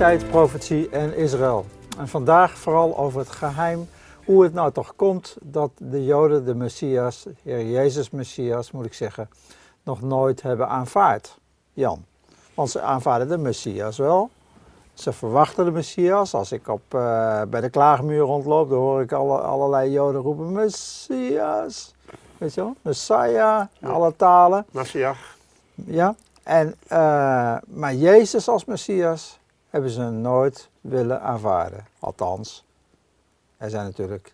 eindtijdprofetie en Israël. En vandaag vooral over het geheim hoe het nou toch komt dat de Joden de Messias, Heer Jezus Messias moet ik zeggen, nog nooit hebben aanvaard. Jan. Want ze aanvaarden de Messias wel. Ze verwachten de Messias. Als ik op, eh, bij de klaagmuur rondloop, dan hoor ik alle, allerlei Joden roepen: Messias. Weet je wel? Messiah, in alle talen. Messiach. Ja. En, eh, maar Jezus als Messias hebben ze nooit willen aanvaarden. Althans, er zijn natuurlijk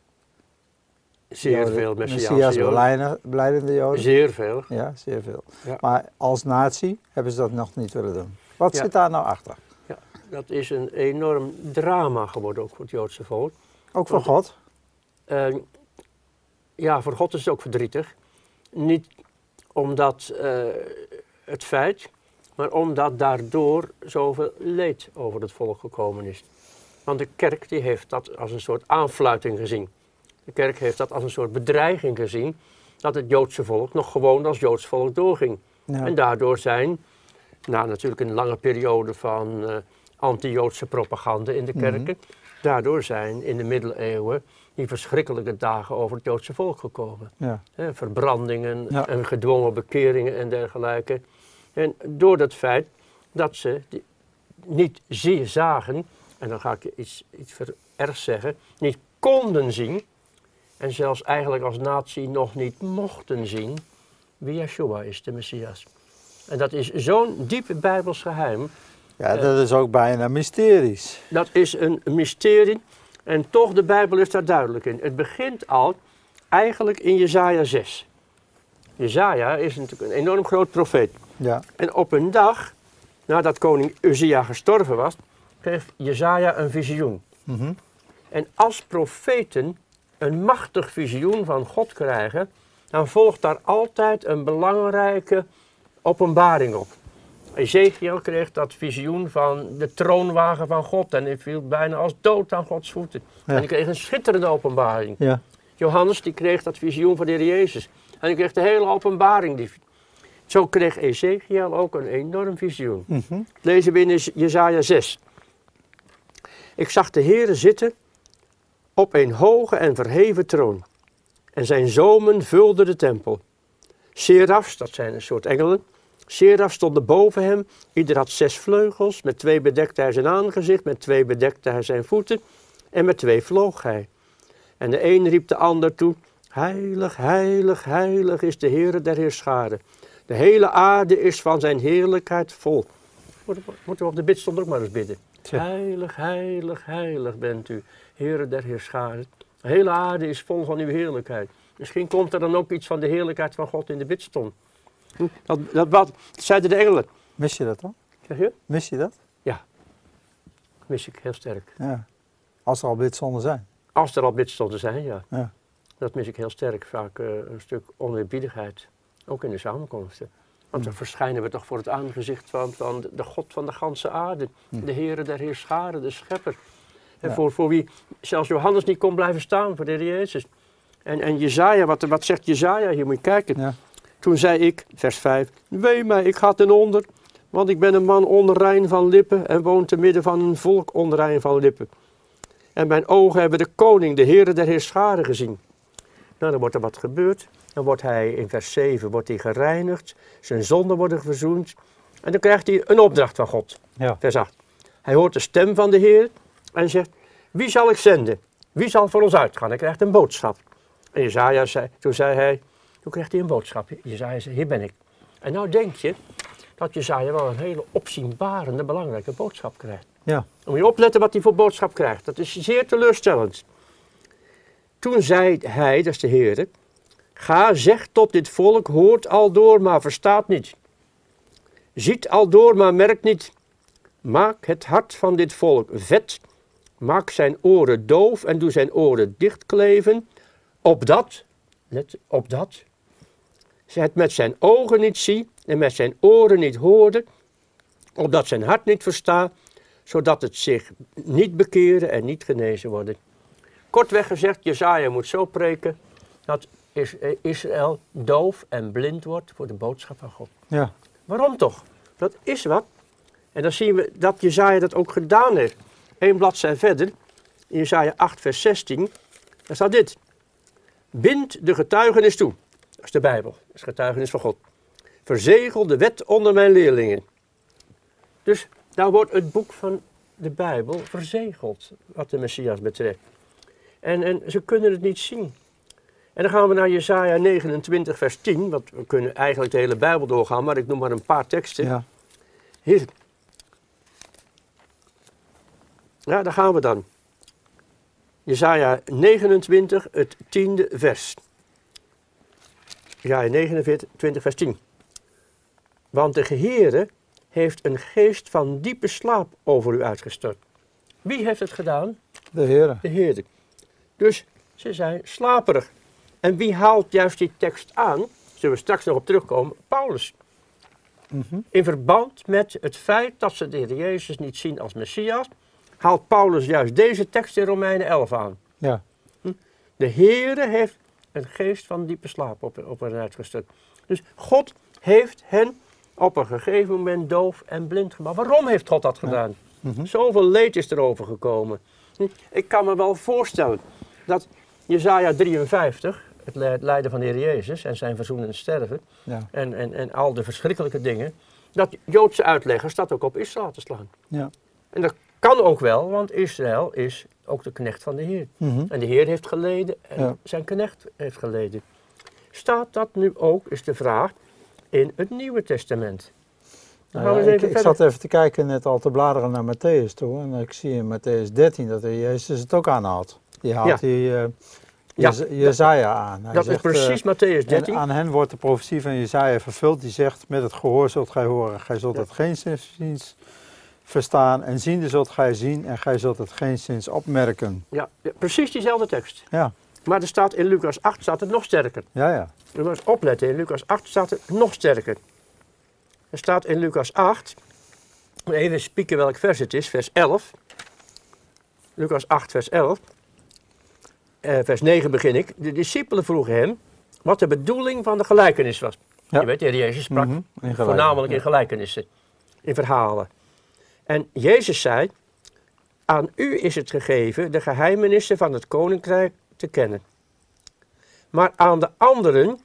Zeer Joden- veel Messiaanse beleidende Joden. Zeer veel. Ja, zeer veel. Ja. Maar als natie hebben ze dat nog niet willen doen. Wat Ja. zit daar nou achter? Ja, dat is een enorm drama geworden ook voor het Joodse volk. Ook voor Want- God? Eh, ja, voor God is het ook verdrietig. Niet omdat eh, het feit, maar omdat daardoor zoveel leed over het volk gekomen is. Want de kerk die heeft dat als een soort aanfluiting gezien. De kerk heeft dat als een soort bedreiging gezien dat het Joodse volk nog gewoon als Joods volk doorging. Ja. En daardoor zijn, na natuurlijk een lange periode van eh, anti-Joodse propaganda in de Mhm. kerken, daardoor zijn in de middeleeuwen die verschrikkelijke dagen over het Joodse volk gekomen. Ja. Verbrandingen Ja. en gedwongen bekeringen en dergelijke. En door dat feit dat ze niet zie- zagen, en dan ga ik iets, iets ver- ergs zeggen, niet konden zien, en zelfs eigenlijk als natie nog niet mochten zien, wie Yeshua is, de Messias. En dat is zo'n diep bijbels geheim, ja, dat is ook bijna mysterisch. dat is een mysterie. En toch, de Bijbel is daar duidelijk in. Het begint al eigenlijk in Jezaja 6. Jezaja is natuurlijk een enorm groot profeet. Ja. En op een dag, nadat koning Uzia gestorven was, kreeg Jezaja een visioen. Mhm. En als profeten een machtig visioen van God krijgen, dan volgt daar altijd een belangrijke openbaring op. Ezekiel kreeg dat visioen van de troonwagen van God en hij viel bijna als dood aan Gods voeten. Ja. En hij kreeg een schitterende openbaring. Ja. Johannes die kreeg dat visioen van de Heer Jezus. En hij kreeg de hele openbaring. Die... Zo kreeg Ezekiel ook een enorm visioen. Mhm. Lezen we in Jezaja 6. Ik zag de Heere zitten op een hoge en verheven troon. En zijn zomen vulden de tempel. Serafs, dat zijn een soort engelen. Serafs stonden boven hem. Ieder had zes vleugels. Met twee bedekte hij zijn aangezicht. Met twee bedekte hij zijn voeten. En met twee vloog hij. En de een riep de ander toe. Heilig, heilig, heilig is de Heere der Heerscharen. De hele aarde is van zijn heerlijkheid vol. Moeten we- op de bidstond ook maar eens bidden. Heilig, heilig, heilig bent u, Heere der Heerscharen. De hele aarde is vol van uw heerlijkheid. Misschien komt er dan ook iets van de heerlijkheid van God in de bidstond. Hm, Dat, dat wat zeiden de engelen. Mis je dat dan? Zeg je? Mis je dat? Mis ik heel sterk. Ja. Als er al bidzonden zijn. Als er al bidstonden zijn, ja. Ja. Dat mis ik heel sterk. Vaak eh, een stuk oneerbiedigheid. Ook in de samenkomsten. Want dan verschijnen we toch voor het aangezicht van, van de- God van de ganse aarde. De Heere der Heerscharen, de Schepper. En Ja. voor, voor wie zelfs Johannes niet kon blijven staan, voor de Heer Jezus. En, en Jezaja, wat, wat zegt Jezaja? Hier moet je kijken. Ja. Toen zei ik, vers 5, wee mij, ik ga ten onder, want ik ben een man onrein van lippen en woon te midden van een volk onrein van lippen. En mijn ogen hebben de koning, de Heere der Heerscharen gezien. Nou, dan wordt er wat gebeurd. Dan wordt hij in vers 7 wordt hij gereinigd, zijn zonden worden verzoend. En dan krijgt hij een opdracht van God, Ja. vers 8. Hij hoort de stem van de Heer en zegt, wie zal ik zenden? Wie zal voor ons uitgaan? Hij krijgt een boodschap. En Jezaja zei, toen zei hij, toen kreeg hij een boodschap. Jezaja zei, hier ben ik. En nou denk je dat Jezaja wel een hele opzienbarende, belangrijke boodschap krijgt. Ja. Moet je opletten wat hij voor boodschap krijgt. Dat is zeer teleurstellend. Toen zei hij, dat is de Heer, ga, zeg tot dit volk, hoort al door, maar verstaat niet. Ziet al door, maar merkt niet. Maak het hart van dit volk vet. Maak zijn oren doof en doe zijn oren dichtkleven. Opdat, let op dat, zij het met zijn ogen niet zie en met zijn oren niet hoorde, opdat zijn hart niet versta, zodat het zich niet bekeren en niet genezen worden. Kortweg gezegd, Jezaja moet zo preken dat eh, Israël doof en blind wordt voor de boodschap van God. Ja. Waarom toch? Dat is wat. En dan zien we dat Jezaja dat ook gedaan heeft. Eén bladzij verder, in Jezaja 8 vers 16, daar staat dit. Bind de getuigenis toe. Dat is de Bijbel, dat is getuigenis van God. Verzegel de wet onder mijn leerlingen. Dus daar wordt het boek van de Bijbel verzegeld, wat de Messias betreft. En, en ze kunnen het niet zien. En dan gaan we naar Jesaja 29 vers 10, want we kunnen eigenlijk de hele Bijbel doorgaan, maar ik noem maar een paar teksten. Ja. Hier. Ja, daar gaan we dan. Jesaja 29, het tiende vers. Jesaja 29, vers 10. Want de Heere heeft een geest van diepe slaap over u uitgestort. Wie heeft het gedaan? De Heer. De Heer. Dus ze zijn slaperig. En wie haalt juist die tekst aan? Zullen we straks nog op terugkomen? Paulus. Mhm. In verband met het feit dat ze de Heer Jezus niet zien als Messias, haalt Paulus juist deze tekst in Romeinen 11 aan. Ja. De Heere heeft een geest van diepe slaap op, op hen uitgestort. Dus God heeft hen op een gegeven moment doof en blind gemaakt. Waarom heeft God dat gedaan? Mhm. Zoveel leed is erover gekomen. Ik kan me wel voorstellen dat Jezaja 53, het lijden van de Heer Jezus en zijn verzoenende sterven Ja. en, en, en al de verschrikkelijke dingen, dat Joodse uitleggers dat ook op Israël te slaan. Ja. En dat kan ook wel, want Israël is ook de knecht van de Heer. Mhm. En de Heer heeft geleden en Ja. zijn knecht heeft geleden. Staat dat nu ook, is de vraag, in het Nieuwe Testament? Nou ja, ik, zat even te kijken net al te bladeren naar Matthäus toe. En ik zie in Matthäus 13 dat de Jezus het ook aanhaalt. Die haalt Ja. die eh Ja, Jeza- Jezaja aan. Hij Dat is precies eh, Matthäus en 13. aan hen wordt de profetie van Jezaja vervuld. Die zegt, met het gehoor zult gij horen. Gij zult het geen ziens verstaan. En ziende zult gij zien. En gij zult het geen zins opmerken. Ja, precies diezelfde tekst. Ja, Maar er staat in Lucas 8 staat het nog sterker. ja, ja. Je moet opletten, in Lucas 8 staat het nog sterker. Er staat in Lucas 8, even spieken welk vers het is, vers 11. Lucas 8, vers 11. Eh, vers 9 begin ik. De discipelen vroegen hem wat de bedoeling van de gelijkenis was. Ja. Je weet, de Heer Jezus sprak Mhm, in voornamelijk in gelijkenissen, in verhalen. En Jezus zei, aan u is het gegeven de geheimenissen van het koninkrijk te kennen. Maar aan de anderen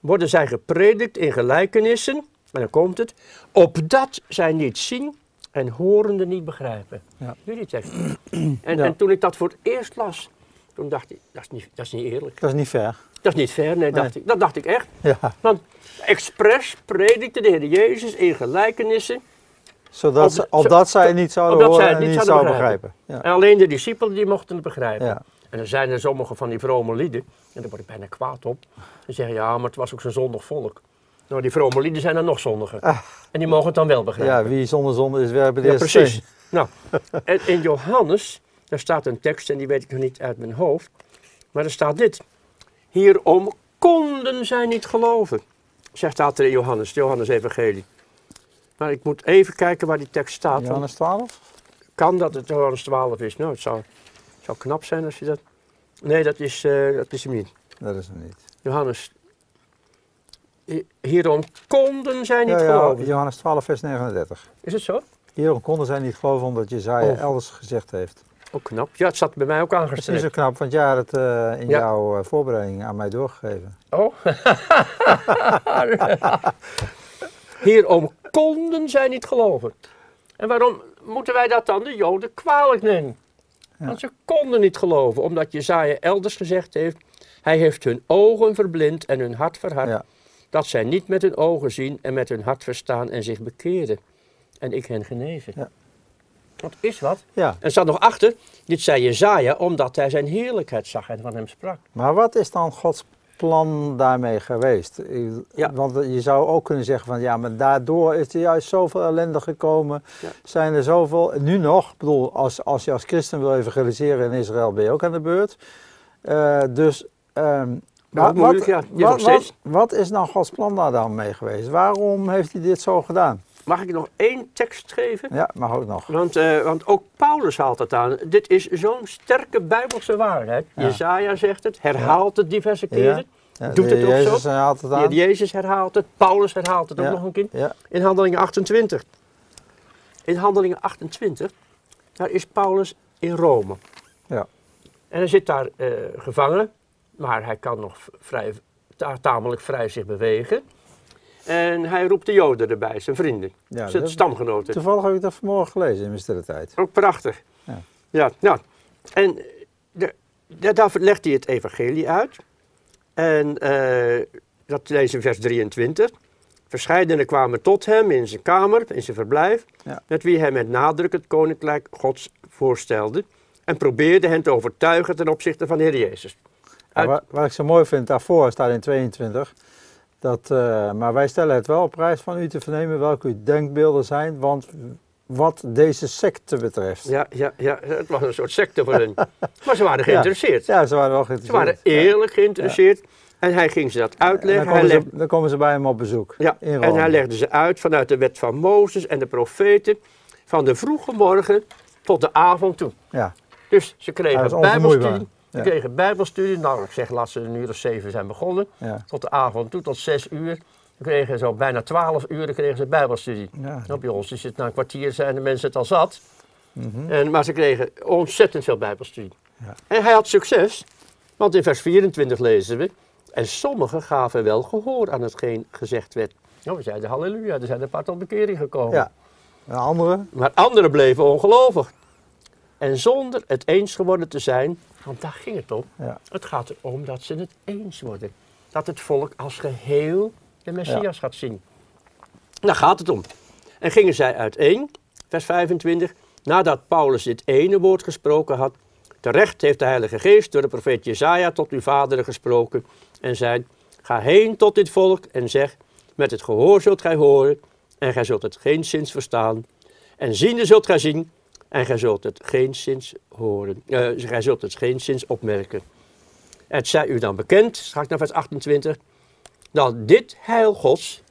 worden zij gepredikt in gelijkenissen, en dan komt het, opdat zij niet zien en horende niet begrijpen. Ja. Die tekst? En, Ja. en toen ik dat voor het eerst las, toen dacht ik, dat is niet, dat is niet eerlijk. Dat is niet ver. Dat is niet fair, nee, dacht ik. Dat dacht ik echt. Ja. Want expres predikte de Heer Jezus in gelijkenissen. Zodat, Op- ze, zo- opdat zij het niet zouden zij horen het en niet niet zouden zouden begrijpen. En alleen de discipelen die mochten het begrijpen. En dan zijn er sommige van die vrome lieden, en daar word ik bijna kwaad op. Die zeggen, ja, maar het was ook zo'n zondig volk. Nou, die vrome lieden zijn dan nog zondiger. Ah. En die mogen het dan wel begrijpen. ja, wie zonder zonde is, werpen de Ja, precies. steen. Nou, en in Johannes, daar staat een tekst en die weet ik nog niet uit mijn hoofd. Maar er staat dit. Hierom konden zij niet geloven. Zegt er in Johannes, het Johannes Evangelie. Maar ik moet even kijken waar die tekst staat. Johannes 12? Kan dat het Johannes 12 is? Nou, het zou, het zou knap zijn als je dat... Nee, dat is, eh, dat is hem niet. Dat is hem niet. Johannes. Hi- Hierom konden zij niet Ja, ja, geloven. Johannes 12, vers 39. Is het zo? Hierom konden zij niet geloven omdat Jezaja Oh. elders gezegd heeft. Ook knap. Ja, het zat bij mij ook Dat is niet aangestrekt. zo knap, want jij had het eh, in Ja. jouw eh, voorbereiding aan mij doorgegeven. Oh. Hierom konden zij niet geloven. En waarom moeten wij dat dan de Joden kwalijk nemen? Ja. Want ze konden niet geloven, omdat Jezaja elders gezegd heeft... Hij heeft hun ogen verblind en hun hart verhard... Ja. Dat zij niet met hun ogen zien en met hun hart verstaan en zich bekeerden. En ik hen genezen. Ja. Dat is wat. Ja, En staat nog achter, dit zei Jezaja omdat hij zijn heerlijkheid zag en van hem sprak. maar wat is dan Gods plan daarmee geweest? Ja. Want je zou ook kunnen zeggen van ja, maar daardoor is er juist zoveel ellende gekomen. Ja. Zijn er zoveel, nu nog, ik bedoel, als, als je als christen wil evangeliseren in Israël ben je ook aan de beurt. Eh, dus ehm, Moeilijk, ja. Wat, wat, wat is nou Gods plan daar dan mee geweest? Waarom heeft hij dit zo gedaan? Mag ik nog één tekst geven? Ja, mag ook nog. Want, eh, want ook Paulus haalt het aan. Dit is zo'n sterke bijbelse waarheid. Ja. Jezaja zegt het, herhaalt het diverse keren. Ja, Doet het ook Jezus zo? haalt het aan. Heer Jezus herhaalt het, Paulus herhaalt het ook Ja. nog een keer. Ja, In handelingen 28. in Handelingen 28, daar is Paulus in Rome. Ja. En hij zit daar eh, gevangen, maar hij kan nog vrij, ta- tamelijk vrij zich bewegen. En hij roept de Joden erbij, zijn vrienden, Ja, zijn stamgenoten. Toevallig heb ik dat vanmorgen gelezen in mijn tijd. Ook prachtig. Ja. Ja, nou, en de, de- daar legt hij het evangelie uit. En eh, dat lezen in vers 23. Verscheidenen kwamen tot hem in zijn kamer, in zijn verblijf, Ja. met wie hij met nadruk het koninkrijk Gods voorstelde. En probeerde hen te overtuigen ten opzichte van de Heer Jezus. Uit- wat, wat ik zo mooi vind, daarvoor staat in 22. Dat, eh, maar wij stellen het wel op prijs van u te vernemen welke uw denkbeelden zijn, want wat deze secte betreft. Ja, ja, ja, het was een soort secte voor hen. Maar ze waren geïnteresseerd. Ja, ze waren wel Ze geïnteresseerd. waren eerlijk geïnteresseerd. En hij ging ze dat En dan uitleggen. Hij komen, legde- ze, dan komen ze bij hem op bezoek. Ja, en hij legde ze uit vanuit de wet van Mozes en de profeten, van de vroege morgen tot de avond toe. Ja, Dus ze kregen onvermoeibaar. bijbelstudie. Ja. kregen bijbelstudie, nou ik zeg, laat ze een uur of zeven zijn begonnen, tot de avond toe, tot zes uur. Dan kregen ze op bijna twaalf uur kregen ze bijbelstudie. Nou, bij ons is het na een kwartier zijn de mensen het al zat. Mhm. En, maar ze kregen ontzettend veel bijbelstudie. Ja. En hij had succes, want in vers 24 lezen we, en sommigen gaven wel gehoor aan hetgeen gezegd werd. Nou, we zeiden halleluja, er zijn een paar tot bekering gekomen. ja. Een andere? Maar anderen bleven ongelovig. En zonder het eens geworden te zijn, want daar ging het om. Ja. Het gaat erom dat ze het eens worden. Dat het volk als geheel de Messias gaat zien. Daar gaat het om. En gingen zij uiteen, vers 25, nadat Paulus dit ene woord gesproken had. Terecht heeft de Heilige Geest door de profeet Jezaja tot uw vaderen gesproken en zei, ga heen tot dit volk en zeg, met het gehoor zult gij horen en gij zult het geenszins verstaan. En ziende zult gij zien en gij zult het geenszins horen. Gij zult het geenszins opmerken. Het zij u dan bekend, straks naar vers 28, dat dit heil Gods,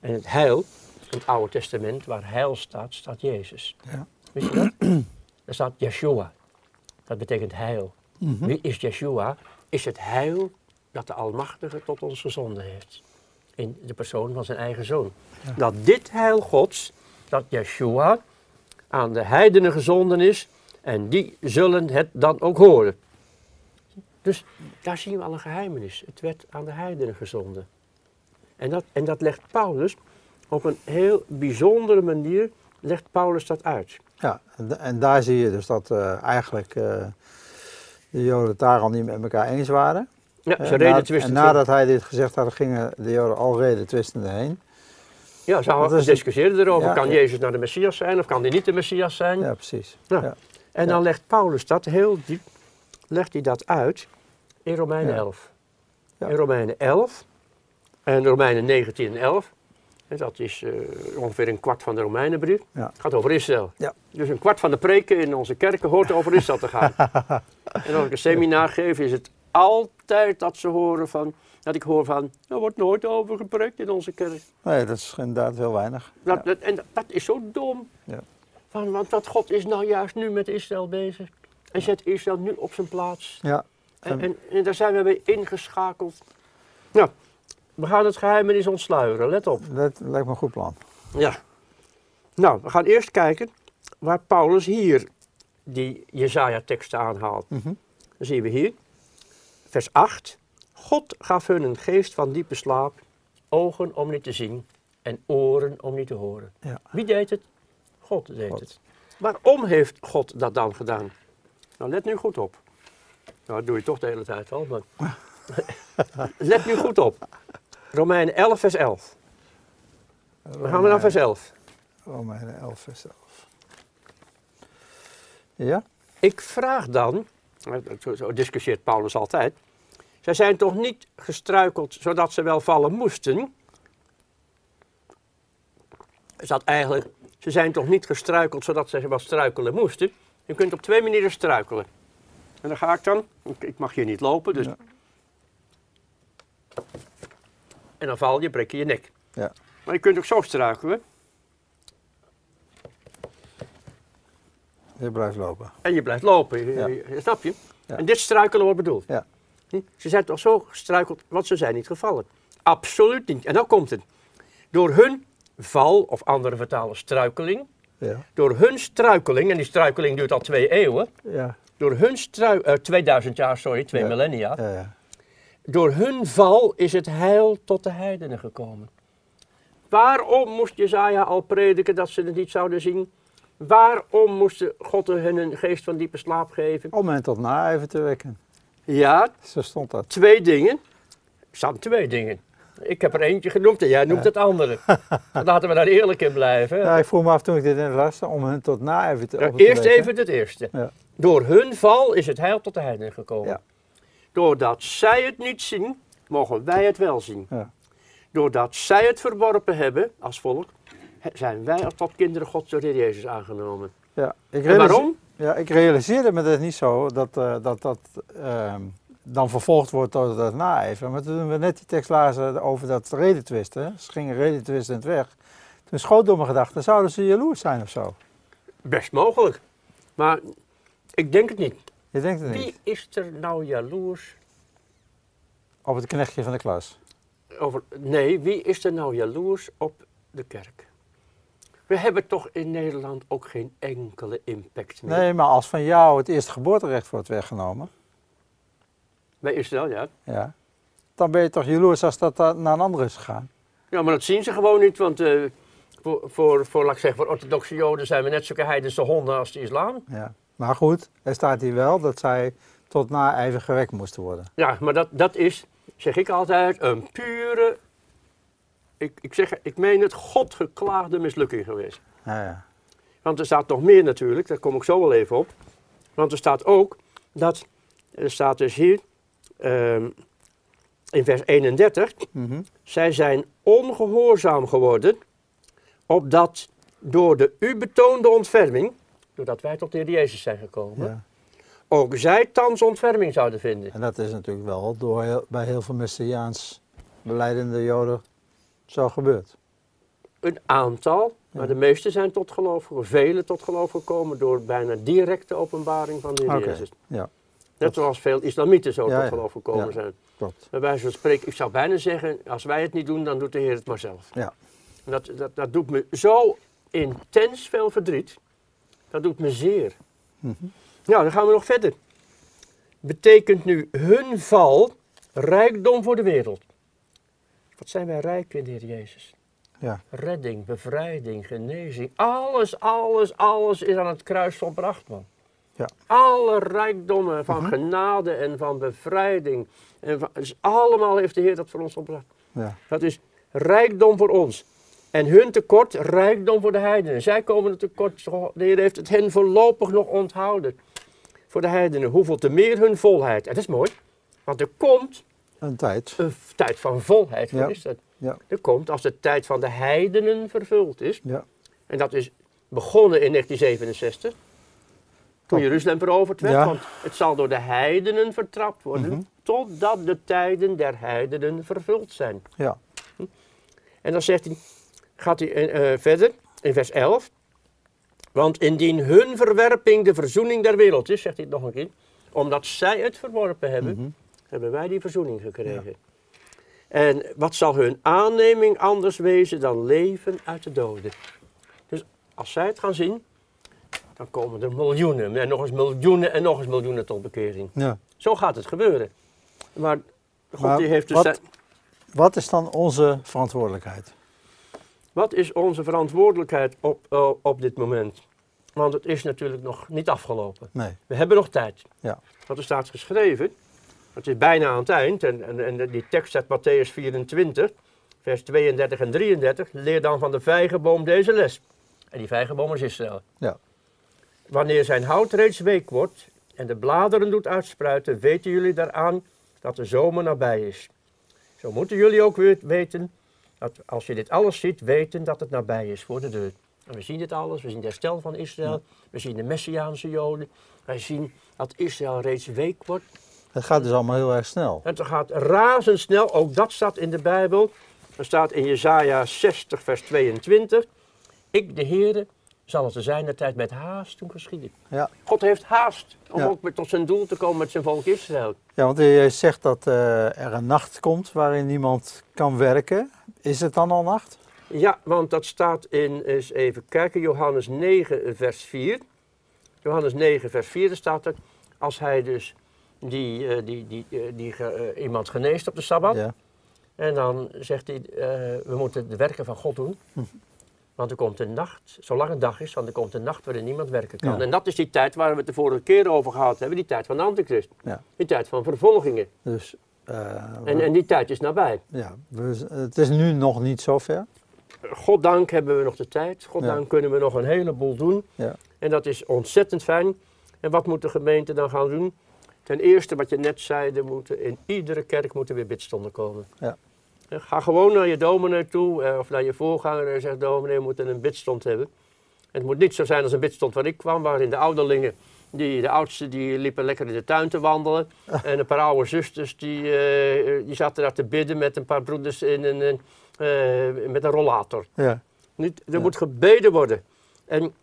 en het heil, in het Oude Testament, waar heil staat, staat Jezus. Ja. Weet je dat? Daar staat Yeshua. Dat betekent heil. Mhm. Wie is Yeshua? Is het heil dat de Almachtige tot ons gezonden heeft. In de persoon van zijn eigen zoon. Dat dit heil Gods, dat Yeshua, aan de heidenen gezonden is. En die zullen het dan ook horen. Dus daar zien we al een geheimenis. Het werd aan de heidenen gezonden. En dat, en dat legt Paulus op een heel bijzondere manier, legt Paulus dat uit. Ja, en, en daar zie je dus dat eh, eigenlijk eh, de Joden het daar al niet met elkaar eens waren. Ja, Eh, ze reden na- twisten. En nadat hij dit gezegd had, gingen de Joden al reden twistende heen. Ja, ze hadden is- gediscussieerd erover. Ja, kan ja. Jezus nou de Messias zijn of kan hij niet de Messias zijn? Ja, precies. Ja. En dan legt Paulus dat heel diep, legt hij dat uit in Romeinen Ja. 11. Ja. In Romeinen 11 en Romeinen 19 en 11. En dat is eh, ongeveer een kwart van de Romeinenbrief. Ja. Het gaat over Israël. Ja. Dus een kwart van de preken in onze kerken hoort over Israël te gaan. en als ik een seminar geef, is het altijd dat ze horen van, dat ik hoor van, er wordt nooit over gepreekt in onze kerk. Nee, dat is inderdaad heel weinig. Dat, Ja. dat, en dat, dat is zo dom. Van, want dat God is nou juist nu met Israël bezig. En zet Israël nu op zijn plaats. Ja, En, en, en daar zijn we bij ingeschakeld. Nou, we gaan het geheimenis ontsluieren, let op. dat lijkt me een goed plan. Ja. Nou, we gaan eerst kijken waar Paulus hier die Jezaja-teksten aanhaalt. Mhm. Dan zien we hier, vers 8. God gaf hun een geest van diepe slaap, ogen om niet te zien en oren om niet te horen. Ja. Wie deed het? God deed God. het. Waarom heeft God dat dan gedaan? Nou, let nu goed op. Nou, dat doe je toch de hele tijd wel, maar... let nu goed op. Romeinen 11, vers 11. Dan gaan we naar vers 11. Romeinen 11, vers 11. Ja? Ik vraag dan, zo, zo discussieert Paulus altijd, zij zijn toch niet gestruikeld zodat ze wel vallen moesten? Is dat eigenlijk, ze zijn toch niet gestruikeld zodat ze wel struikelen moesten? Je kunt op twee manieren struikelen. En dan ga ik dan, ik, ik mag hier niet lopen, dus... Ja. En dan val je, breek je je nek. Ja. Maar je kunt ook zo struikelen Je blijft lopen. en je blijft lopen, je- Ja. je- snap je? Ja. En dit struikelen wordt bedoeld. Ja. Hm? Ze zijn toch zo gestruikeld, want ze zijn niet gevallen. Absoluut niet. En dan komt het. Door hun val, of andere vertalen struikeling, Ja. Door hun struikeling, en die struikeling duurt al twee eeuwen. Ja. Door hun strui, eh, 2000 jaar, sorry, twee Ja. millennia. Ja. ja. Door hun val is het heil tot de heidenen gekomen. Waarom moest Jezaja al prediken dat ze het niet zouden zien? Waarom moest God hen een geest van diepe slaap geven? Om hen tot naijver te wekken. Ja, Zo stond dat. twee dingen. Er staan twee dingen. Ik heb er eentje genoemd en jij noemt het andere. Laten we daar eerlijk in blijven. Ja, ik vroeg me af toen ik dit net las, om hen tot naijver te, Ja, te eerst even het eerste. Ja. Door hun val is het heil tot de heidenen gekomen. Ja. Doordat zij het niet zien, mogen wij het wel zien. Ja. Doordat zij het verworpen hebben als volk, zijn wij als tot kinderen Gods door de Jezus aangenomen. Ja, ik En waarom? Ja, ik realiseerde me dat niet zo, dat eh, dat, dat ehm, dan vervolgd wordt door dat naijver. Maar toen we net die tekst lazen over dat redetwisten, ze gingen redetwistend weg. Toen schoot door mijn gedachten, zouden ze jaloers zijn of zo? Best mogelijk. Maar ik denk het niet. Je denkt het Wie niet. is er nou jaloers Op het knechtje van de klas. over... Nee, wie is er nou jaloers op de kerk? We hebben toch in Nederland ook geen enkele impact meer. Nee, maar als van jou het eerste geboorterecht wordt weggenomen, Bij Israël, ja. ja, dan ben je toch jaloers als dat eh, naar een ander is gegaan. Ja, maar dat zien ze gewoon niet, want eh, voor, voor, voor, laat ik zeggen, voor orthodoxe joden zijn we net zulke heidense honden als de islam. Ja. Maar goed, er staat hier wel dat zij tot naijver gewekt moesten worden. Ja, maar dat, dat is, zeg ik altijd, een pure, ik, ik, zeg, ik meen het, godgeklaagde mislukking geweest. Ja, ja. Want er staat nog meer natuurlijk, daar kom ik zo wel even op. Want er staat ook dat, er staat dus hier ehm, in vers 31, Mhm. zij zijn ongehoorzaam geworden, opdat door de u betoonde ontferming, doordat wij tot de Heer Jezus zijn gekomen, ja. ook zij thans ontferming zouden vinden. En dat is natuurlijk wel door bij heel veel Messiaans beleidende Joden zo gebeurd. Een aantal, maar de meeste zijn tot geloof gekomen, vele tot geloof gekomen door bijna directe openbaring van de Heer Jezus. ja, Net zoals veel islamieten zo tot geloof gekomen zijn. klopt. Bij wijze van spreken, ik zou bijna zeggen, als wij het niet doen, dan doet de Heer het maar zelf. Ja. Dat, dat, dat doet me zo intens veel verdriet. Dat doet me zeer. Nou, dan gaan we nog verder. Betekent nu hun val rijkdom voor de wereld. Wat zijn wij rijk in de Heer Jezus? Ja. Redding, bevrijding, genezing. Alles, alles, alles is aan het kruis volbracht, man. Ja. Alle rijkdommen van Mhm. genade en van bevrijding. En van, dus allemaal heeft de Heer dat voor ons volbracht. Ja. Dat is rijkdom voor ons. En hun tekort, rijkdom voor de heidenen. Zij komen er tekort. De Heer heeft het hen voorlopig nog onthouden. Voor de heidenen. Hoeveel te meer hun volheid. En dat is mooi. Want er komt Een tijd. een tijd van volheid. Wat Ja. is dat? Ja. Er komt als de tijd van de heidenen vervuld is. Ja. En dat is begonnen in 1967. Toen Top. Jeruzalem veroverd werd. Ja. Want het zal door de heidenen vertrapt worden. Mhm. Totdat de tijden der heidenen vervuld zijn. Ja. En dan zegt hij, gaat hij eh, eh, verder in vers 11. Want indien hun verwerping de verzoening der wereld is, zegt hij het nog een keer. Omdat zij het verworpen hebben, Mhm. hebben wij die verzoening gekregen. En wat zal hun aanneming anders wezen dan leven uit de doden? Dus als zij het gaan zien, dan komen er miljoenen en nog eens miljoenen en nog eens miljoenen tot bekering. ja. Zo gaat het gebeuren. Maar God Maar die heeft dus wat- zijn- Wat is dan onze verantwoordelijkheid? Wat is onze verantwoordelijkheid op, eh, op dit moment? Want het is natuurlijk nog niet afgelopen. Nee. We hebben nog tijd. Ja. Want er staat geschreven, het is bijna aan het eind, en, en, en die tekst uit Matthäus 24, vers 32 en 33, leer dan van de vijgenboom deze les. En die vijgenboom is Israël. Ja. Wanneer zijn hout reeds week wordt en de bladeren doet uitspruiten, weten jullie daaraan dat de zomer nabij is. Zo moeten jullie ook weer weten, dat als je dit alles ziet, weten dat het nabij is voor de deur. En we zien dit alles, we zien het herstel van Israël, we zien de Messiaanse Joden, wij zien dat Israël reeds week wordt. Het gaat dus allemaal heel erg snel. En het gaat razendsnel, ook dat staat in de Bijbel. Er staat in Jezaja 60 vers 22, ik de Heere zal zijn de tijd met haast doen geschieden. Ja. God heeft haast om Ja. ook met tot zijn doel te komen met zijn volk Israël. Ja, want je zegt dat eh, er een nacht komt waarin niemand kan werken. Is het dan al nacht? Ja, want dat staat in, eens even kijken, Johannes 9, vers 4. Johannes 9, vers 4, daar staat er, als hij dus die, eh, die, die, eh, die iemand geneest op de Sabbat, Ja. en dan zegt hij, we moeten de werken van God doen. Want er komt een nacht, zolang het dag is, want er komt een nacht waarin niemand werken kan. Ja. En dat is die tijd waar we het de vorige keer over gehad hebben, die tijd van de antichrist. Ja. Die tijd van vervolgingen. Dus eh, En, we- en die tijd is nabij. ja, we- het is nu nog niet zover. Goddank hebben we nog de tijd. Goddank Ja. kunnen we nog een heleboel doen. Ja. En dat is ontzettend fijn. En wat moet de gemeente dan gaan doen? Ten eerste, wat je net zei, er moeten in iedere kerk moeten weer bidstonden komen. Ja. Ga gewoon naar je dominee toe eh, of naar je voorganger en zeg dominee, we moeten een bidstond hebben. Het moet niet zo zijn als een bidstond waar ik kwam, waarin de ouderlingen, die, de oudsten, die liepen lekker in de tuin te wandelen. En een paar oude zusters, die, eh, die zaten daar te bidden met een paar broeders in een, eh, met een rollator. Ja, Niet, er Ja. moet gebeden worden. En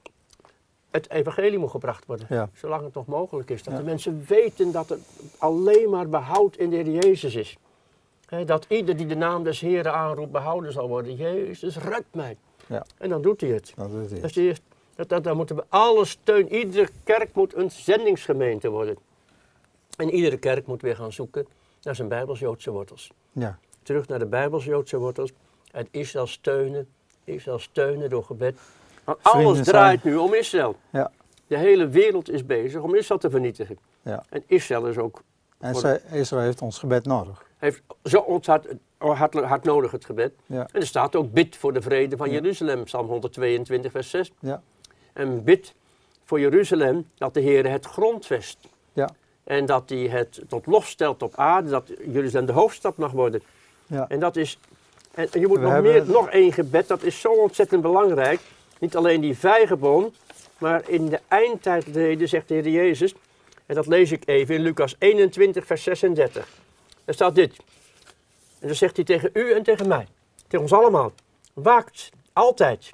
het evangelie moet gebracht worden. Ja. Zolang het nog mogelijk is. Dat de mensen weten dat het alleen maar behoud in de Heer Jezus is. Dat ieder die de naam des Heren aanroept behouden zal worden. Jezus, red mij. Ja. En dan doet hij het. dat is Dat het. dat, dat, moeten we alle steun. Iedere kerk moet een zendingsgemeente worden. En iedere kerk moet weer gaan zoeken naar zijn Bijbels-Joodse wortels Ja, terug naar de Bijbels-Joodse wortels. En Israël steunen, Israël steunen door gebed. Want alles zijn. draait nu om Israël. ja, De hele wereld is bezig om Israël te vernietigen. ja. En Israël is ook, En Israël heeft ons gebed nodig. Heeft zo ontzettend hard, hard nodig het gebed. Ja, En er staat ook bid voor de vrede van Ja. Jeruzalem, Psalm 122, vers 6. ja, En bid voor Jeruzalem dat de Heer het grondvest. ja, En dat hij het tot lof stelt op aarde, dat Jeruzalem de hoofdstad mag worden. ja. En dat is. En en je moet We nog, meer, nog één gebed, dat is zo ontzettend belangrijk. Niet alleen die vijgenboom, maar in de eindtijdreden zegt de Heer Jezus, en dat lees ik even in Lucas 21, vers 36. Daar staat dit. En dan zegt hij tegen u en tegen mij, tegen ons allemaal: waakt altijd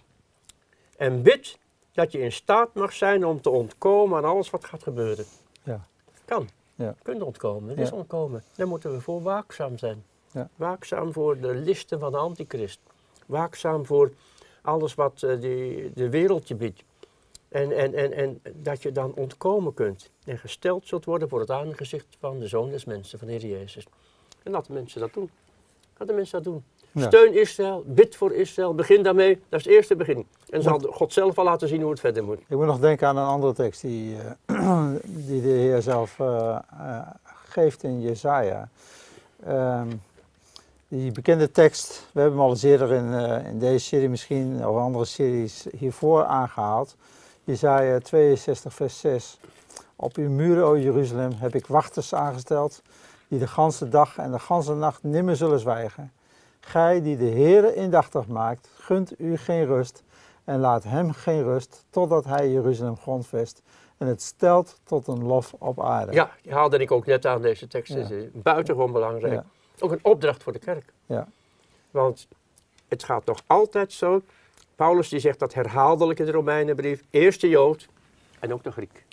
en bid dat je in staat mag zijn om te ontkomen aan alles wat gaat gebeuren. Ja. Kan. Ja. Je kunt ontkomen, het Ja. is ontkomen. Daar moeten we voor waakzaam zijn. Ja. Waakzaam voor de listen van de antichrist. Waakzaam voor alles wat eh, die, de wereld je biedt. En, en, en, en dat je dan ontkomen kunt. En gesteld zult worden voor het aangezicht van de Zoon des Mensen, van de Heer Jezus. En laat de mensen dat doen. Laat de mensen dat doen. Ja. Steun Israël, bid voor Israël, begin daarmee. Dat is het eerste begin. En zal God zelf wel laten zien hoe het verder moet. Ik moet nog denken aan een andere tekst die, eh, die de Heer zelf eh, eh, geeft in Jezaja. Ehm, die bekende tekst, we hebben hem al eens eerder in, in deze serie misschien, of andere series hiervoor aangehaald. Jezaja 62 vers 6. Op uw muren, o Jeruzalem, heb ik wachters aangesteld, die de ganse dag en de ganse nacht nimmer zullen zwijgen. Gij die de Heere indachtig maakt, gunt u geen rust en laat hem geen rust, totdat hij Jeruzalem grondvest en het stelt tot een lof op aarde. Ja, die haalde ik ook net aan deze tekst. Ja. Het is buitengewoon belangrijk. Ja. Ook een opdracht voor de kerk. Ja. Want het gaat nog altijd zo. Paulus die zegt dat herhaaldelijk in de Romeinenbrief. Eerst de Jood en ook de Griek.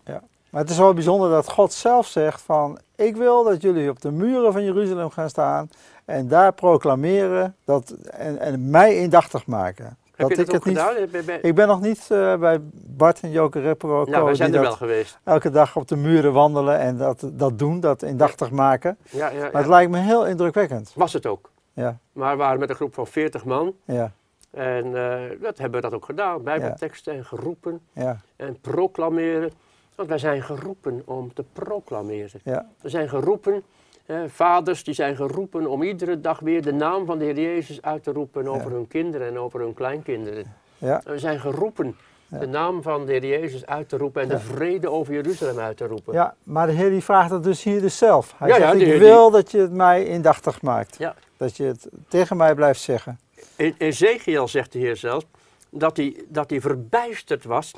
Maar het is wel bijzonder dat God zelf zegt van, ik wil dat jullie op de muren van Jeruzalem gaan staan en daar proclameren dat, en, en mij indachtig maken. Heb dat je ik dat ook het niet, gedaan? Heb je bij- Ik ben nog niet eh, bij Bart en Joke Repro nou, wij zijn er wel geweest. elke dag op de muren wandelen en dat, dat doen, dat indachtig maken. Ja, ja, Maar ja. het lijkt me heel indrukwekkend. Was het ook. Ja, Maar we waren met een groep van 40 man. ja, En eh, dat hebben we dat ook gedaan. Bijbelteksten en geroepen ja, en proclameren. Want wij zijn geroepen om te proclameren. ja, We zijn geroepen, eh, vaders die zijn geroepen om iedere dag weer de naam van de Heer Jezus uit te roepen over Ja. hun kinderen en over hun kleinkinderen. ja, We zijn geroepen de naam van de Heer Jezus uit te roepen en de vrede over Jeruzalem uit te roepen. ja. Maar de Heer die vraagt het dus hier dus zelf. Hij zegt, ik wil dat je het mij indachtig maakt. Dat je het tegen mij blijft zeggen. In Ezekiel zegt de Heer zelfs dat hij, dat hij verbijsterd was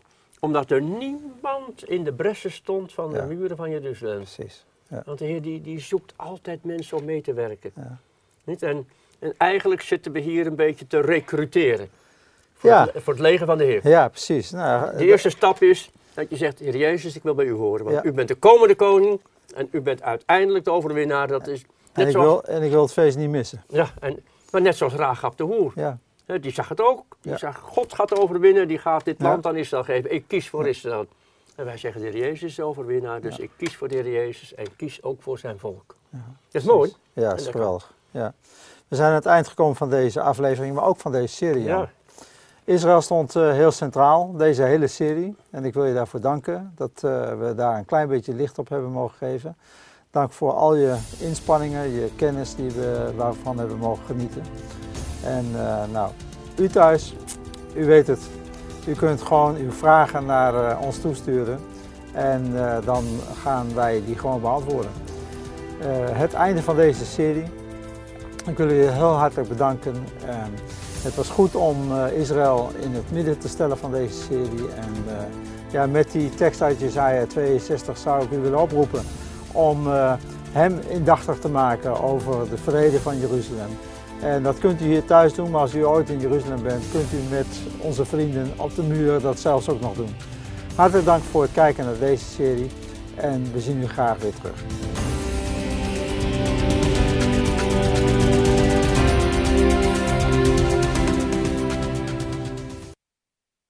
omdat er niemand in de bressen stond van de muren van Jeruzalem. Precies. Want de Heer die, die zoekt altijd mensen om mee te werken. Ja. Niet? En, en eigenlijk zitten we hier een beetje te recruteren voor, Ja. het, voor het leger van de Heer. Ja, precies. Nou, De eerste stap is dat je zegt, Heer Jezus, ik wil bij u horen. Want Ja. u bent de komende koning en u bent uiteindelijk de overwinnaar. Dat is en, ik zoals, wil, en ik wil het feest niet missen. ja, en, maar net zoals Rahab de Hoer. Ja, Die zag het ook. Die Ja. zag, God gaat overwinnen, die gaat dit land aan Israël geven. Ik kies voor Israël. En wij zeggen, de Heer Jezus is de overwinnaar, dus ik kies voor de Heer Jezus en kies ook voor zijn volk. Dat is mooi. Ja, dat is geweldig. Ja. We zijn aan het eind gekomen van deze aflevering, maar ook van deze serie. Ja. Israël stond eh, heel centraal, deze hele serie. En ik wil je daarvoor danken dat eh, we daar een klein beetje licht op hebben mogen geven. Dank voor al je inspanningen, je kennis die we, waarvan hebben mogen genieten. En eh, nou, u thuis, u weet het. U kunt gewoon uw vragen naar eh, ons toesturen. En eh, dan gaan wij die gewoon beantwoorden. Het einde van deze serie. Ik wil u heel hartelijk bedanken. Ehm, het was goed om Israël in het midden te stellen van deze serie. En ja, met die tekst uit Jezaja 62 zou ik u willen oproepen om hem indachtig te maken over de vrede van Jeruzalem. En dat kunt u hier thuis doen, maar als u ooit in Jeruzalem bent, kunt u met onze vrienden op de muur dat zelfs ook nog doen. Hartelijk dank voor het kijken naar deze serie en we zien u graag weer terug.